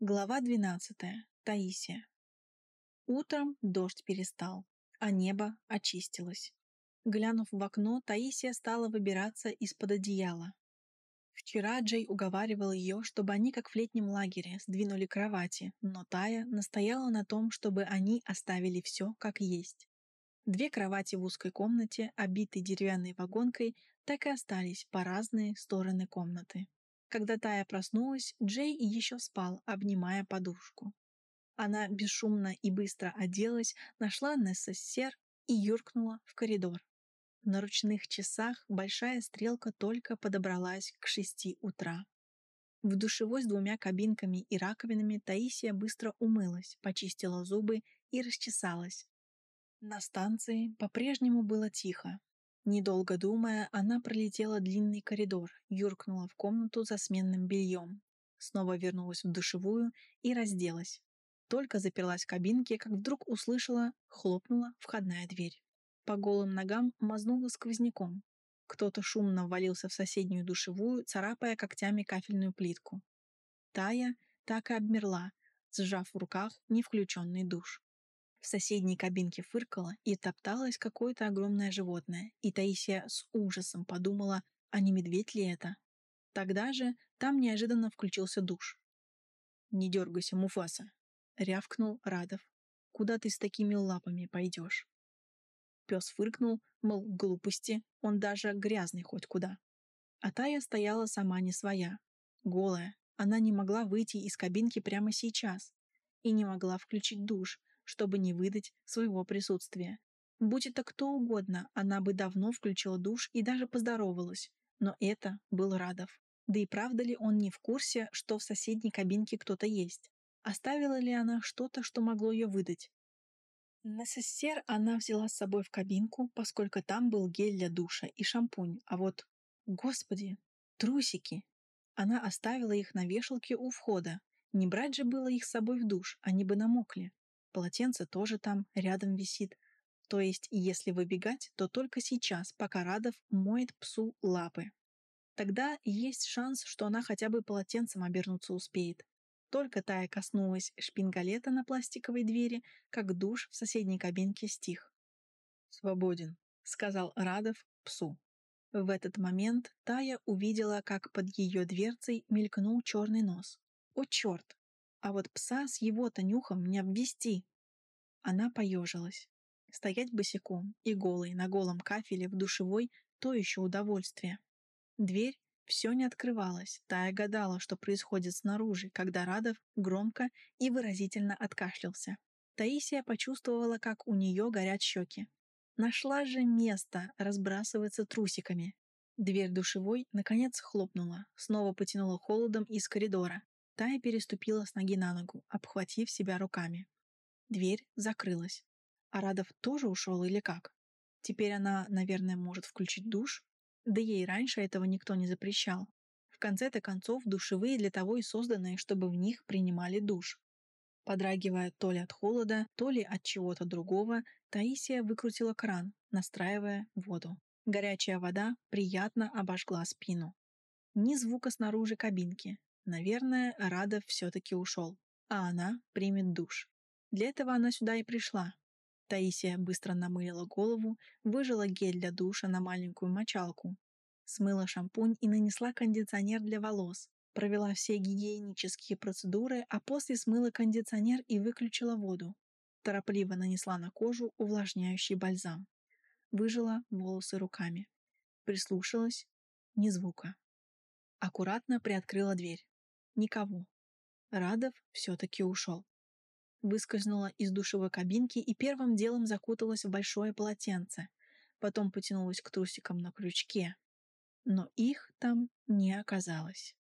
Глава 12. Таисия. Утром дождь перестал, а небо очистилось. Глянув в окно, Таисия стала выбираться из-под одеяла. Вчера Джей уговаривал ее, чтобы они, как в летнем лагере, сдвинули кровати, но Тая настояла на том, чтобы они оставили все как есть. Две кровати в узкой комнате, обитой деревянной вагонкой, так и остались по разные стороны комнаты. Когда Тая проснулась, Джей еще спал, обнимая подушку. Она бесшумно и быстро оделась, нашла Нессессер и юркнула в коридор. На ручных часах большая стрелка только подобралась к шести утра. В душевой с двумя кабинками и раковинами Таисия быстро умылась, почистила зубы и расчесалась. На станции по-прежнему было тихо, Недолго думая, она пролетела длинный коридор, юркнула в комнату за сменным бельем. Снова вернулась в душевую и разделась. Только заперлась в кабинке, как вдруг услышала, хлопнула входная дверь. По голым ногам мазнула сквозняком. Кто-то шумно ввалился в соседнюю душевую, царапая когтями кафельную плитку. Тая так и обмерла, сжав в руках невключенный душ. В соседней кабинке фыркало и топталось какое-то огромное животное, и Таисия с ужасом подумала, а не медведь ли это? Тогда же там неожиданно включился душ. «Не дергайся, Муфаса!» — рявкнул Радов. «Куда ты с такими лапами пойдешь?» Пес фыркнул, мол, глупости, он даже грязный хоть куда. А Тая стояла сама не своя, голая. Она не могла выйти из кабинки прямо сейчас и не могла включить душ, чтобы не выдать своего присутствия. Будь это кто угодно, она бы давно включила душ и даже поздоровалась. Но это был Радов. Да и правда ли он не в курсе, что в соседней кабинке кто-то есть? Оставила ли она что-то, что могло ее выдать? Несессер она взяла с собой в кабинку, поскольку там был гель для душа и шампунь, а вот... Господи, трусики! Она оставила их на вешалке у входа. Не брать же было их с собой в душ, они бы намокли. Полотенце тоже там, рядом висит. То есть, если выбегать, то только сейчас, пока Радов моет псу лапы. Тогда есть шанс, что она хотя бы полотенцем обернуться успеет. Только Тая коснулась шпингалета на пластиковой двери, как душ в соседней кабинке стих. «Свободен», — сказал Радов псу. В этот момент Тая увидела, как под ее дверцей мелькнул черный нос. «О, черт! А вот пса с его-то нюхом не обвести. Она поежилась. Стоять босиком и голой на голом кафеле в душевой — то еще удовольствие. Дверь все не открывалась. Тая гадала, что происходит снаружи, когда Радов громко и выразительно откашлялся. Таисия почувствовала, как у нее горят щеки. Нашла же место разбрасываться трусиками. Дверь душевой, наконец, хлопнула, снова потянула холодом из коридора. Тая переступила с ноги на ногу, обхватив себя руками. Дверь закрылась. Арадов тоже ушел или как? Теперь она, наверное, может включить душ? Да ей раньше этого никто не запрещал. В конце-то концов, душевые для того и созданы, чтобы в них принимали душ. Подрагивая то ли от холода, то ли от чего-то другого, Таисия выкрутила кран, настраивая воду. Горячая вода приятно обожгла спину. Ни звука снаружи кабинки, Наверное, Радов все-таки ушел, а она примет душ. Для этого она сюда и пришла. Таисия быстро намылила голову, выжила гель для душа на маленькую мочалку, смыла шампунь и нанесла кондиционер для волос, провела все гигиенические процедуры, а после смыла кондиционер и выключила воду. Торопливо нанесла на кожу увлажняющий бальзам. Выжила волосы руками. Прислушалась. Ни звука. Аккуратно приоткрыла дверь. Никого. Радов все-таки ушел. Выскользнула из душевой кабинки и первым делом закуталась в большое полотенце. Потом потянулась к трусикам на крючке. Но их там не оказалось.